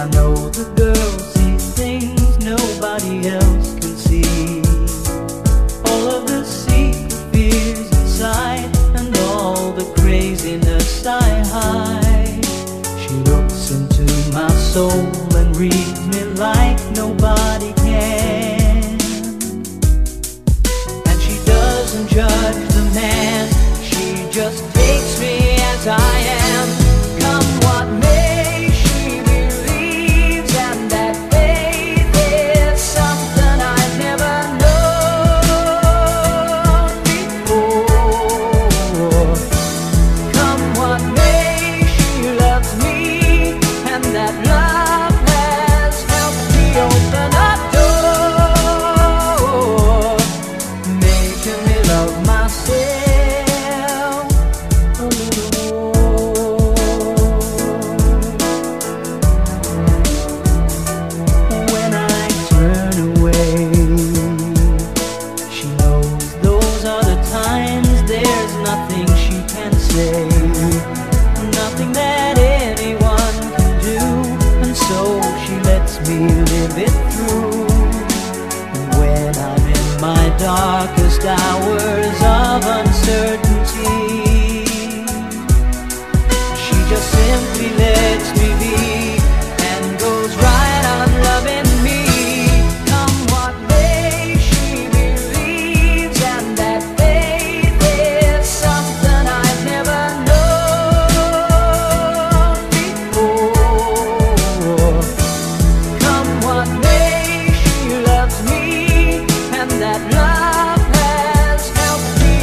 I know the girl sees things nobody else can see. All of the secret fears inside and all the craziness I hide. She looks into my soul and reads me like nobody can. And she doesn't judge. live it through. And when I'm in my darkest hours of uncertainty.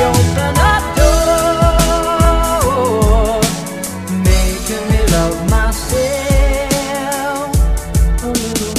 open a door, making me love my.